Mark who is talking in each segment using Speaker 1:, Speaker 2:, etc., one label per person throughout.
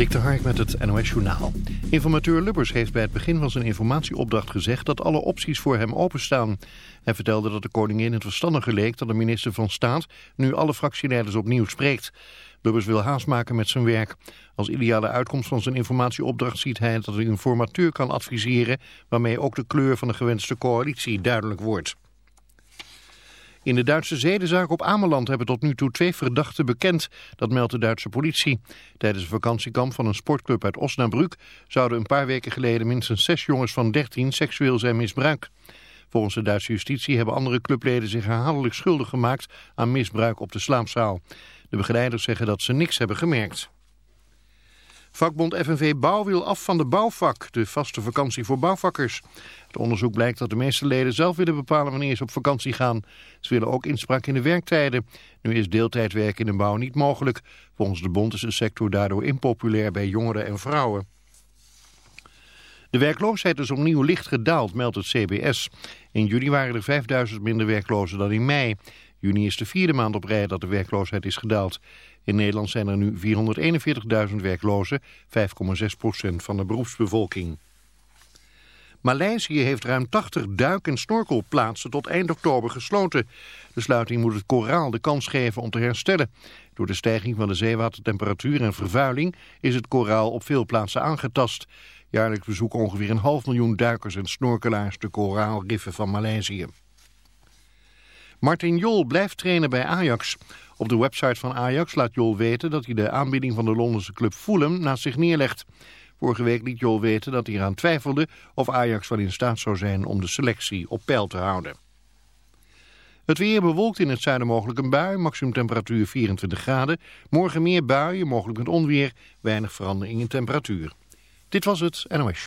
Speaker 1: Dik de Hark met het NOS Journaal. Informateur Lubbers heeft bij het begin van zijn informatieopdracht gezegd dat alle opties voor hem openstaan. Hij vertelde dat de koningin het verstandiger leek dat de minister van Staat nu alle fractieleiders opnieuw spreekt. Lubbers wil haast maken met zijn werk. Als ideale uitkomst van zijn informatieopdracht ziet hij dat een informateur kan adviseren waarmee ook de kleur van de gewenste coalitie duidelijk wordt. In de Duitse zedenzaak op Ameland hebben tot nu toe twee verdachten bekend. Dat meldt de Duitse politie. Tijdens een vakantiekamp van een sportclub uit Osnabrück... zouden een paar weken geleden minstens zes jongens van 13 seksueel zijn misbruikt. Volgens de Duitse justitie hebben andere clubleden zich herhaaldelijk schuldig gemaakt... aan misbruik op de slaapzaal. De begeleiders zeggen dat ze niks hebben gemerkt. Vakbond FNV Bouw wil af van de bouwvak, de vaste vakantie voor bouwvakkers. Het onderzoek blijkt dat de meeste leden zelf willen bepalen wanneer ze op vakantie gaan. Ze willen ook inspraak in de werktijden. Nu is deeltijdwerk in de bouw niet mogelijk. Volgens de bond is de sector daardoor impopulair bij jongeren en vrouwen. De werkloosheid is opnieuw licht gedaald, meldt het CBS. In juli waren er 5000 minder werklozen dan in mei. Juni is de vierde maand op rij dat de werkloosheid is gedaald. In Nederland zijn er nu 441.000 werklozen, 5,6% van de beroepsbevolking. Maleisië heeft ruim 80 duik- en snorkelplaatsen tot eind oktober gesloten. De sluiting moet het koraal de kans geven om te herstellen. Door de stijging van de zeewatertemperatuur en vervuiling is het koraal op veel plaatsen aangetast. Jaarlijks bezoeken ongeveer een half miljoen duikers en snorkelaars de koraalriffen van Maleisië. Martin Jol blijft trainen bij Ajax. Op de website van Ajax laat Jol weten dat hij de aanbieding van de Londense club Fulham naast zich neerlegt. Vorige week liet Jol weten dat hij eraan twijfelde of Ajax wel in staat zou zijn om de selectie op peil te houden. Het weer bewolkt in het zuiden mogelijk een bui, maximum temperatuur 24 graden. Morgen meer buien, mogelijk met onweer, weinig verandering in temperatuur. Dit was het NOS.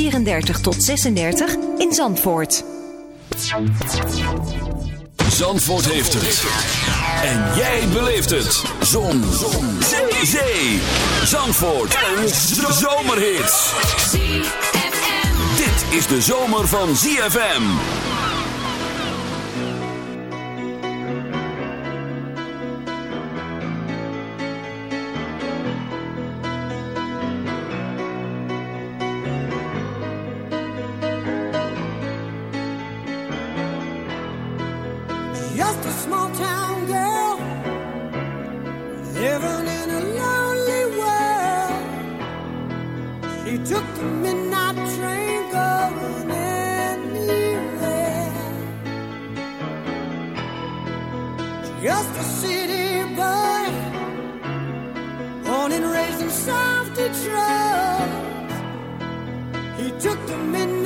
Speaker 2: 34 tot 36 in Zandvoort.
Speaker 3: Zandvoort heeft het. En jij beleeft het. Zon. Zee. Zee. Zandvoort. Een zomerhit. Dit is de zomer van ZFM.
Speaker 4: She took the midnight train going anywhere. Just a city boy, born and raised in South Detroit. He took the midnight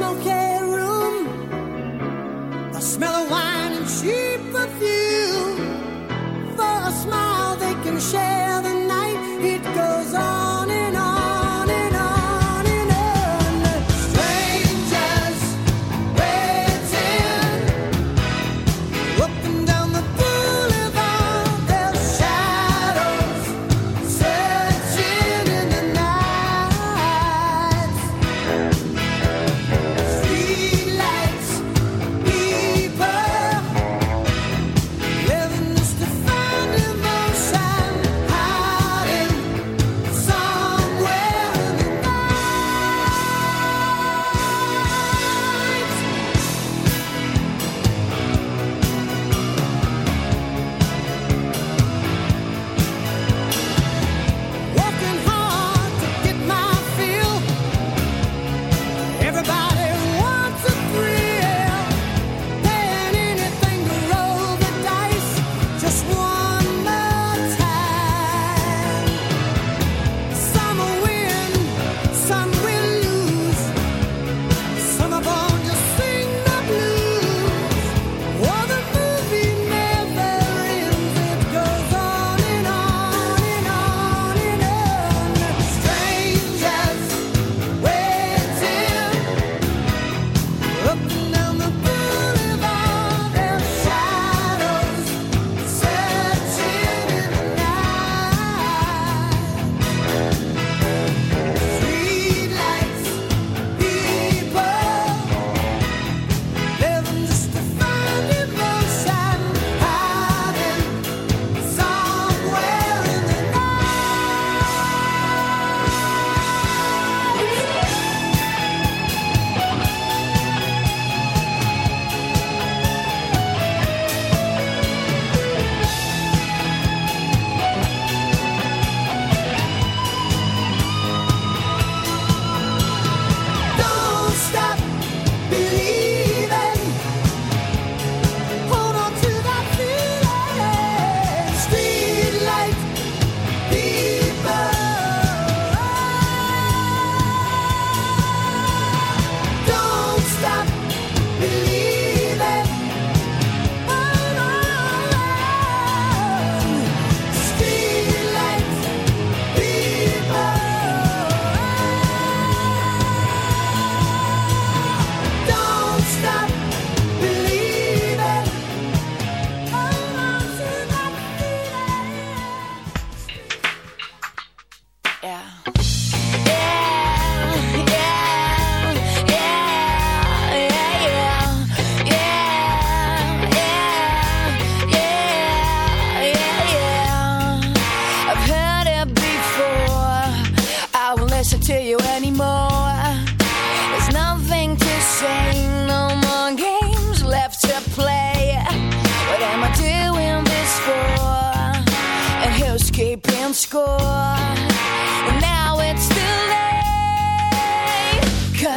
Speaker 4: smoky room. The smell of wine and cheap perfume. For a smile they can share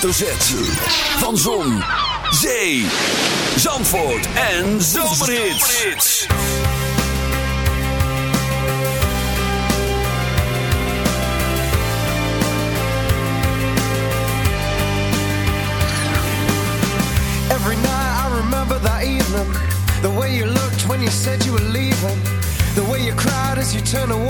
Speaker 3: Hoofdletter. Van Zon, Zee, Zandvoort en Zomerhits.
Speaker 5: Every night I remember that evening The way you looked when you said you were leaving The way you cried as you turned to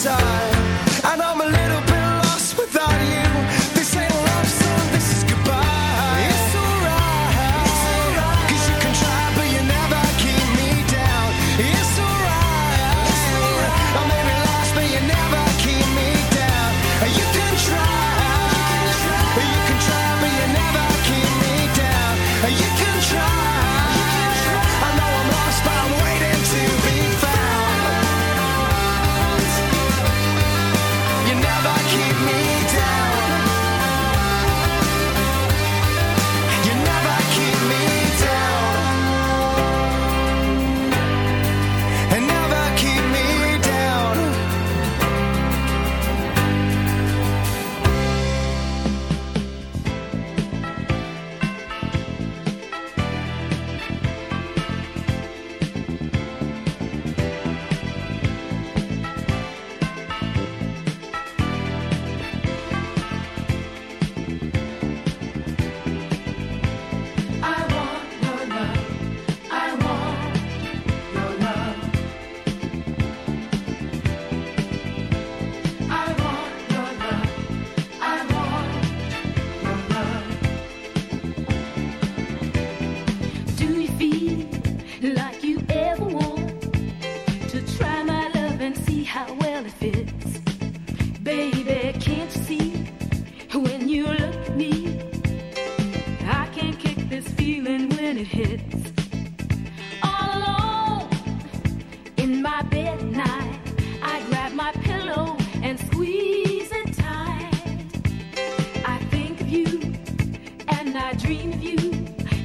Speaker 5: side.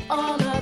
Speaker 5: All of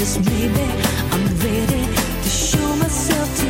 Speaker 6: just maybe I'm ready to show myself to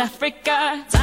Speaker 7: Africa.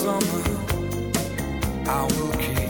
Speaker 8: Summer I will keep.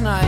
Speaker 9: last night.